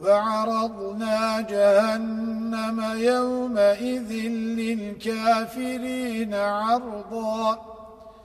وعرضنا جهنم يومئذ للكافرين عرضاً.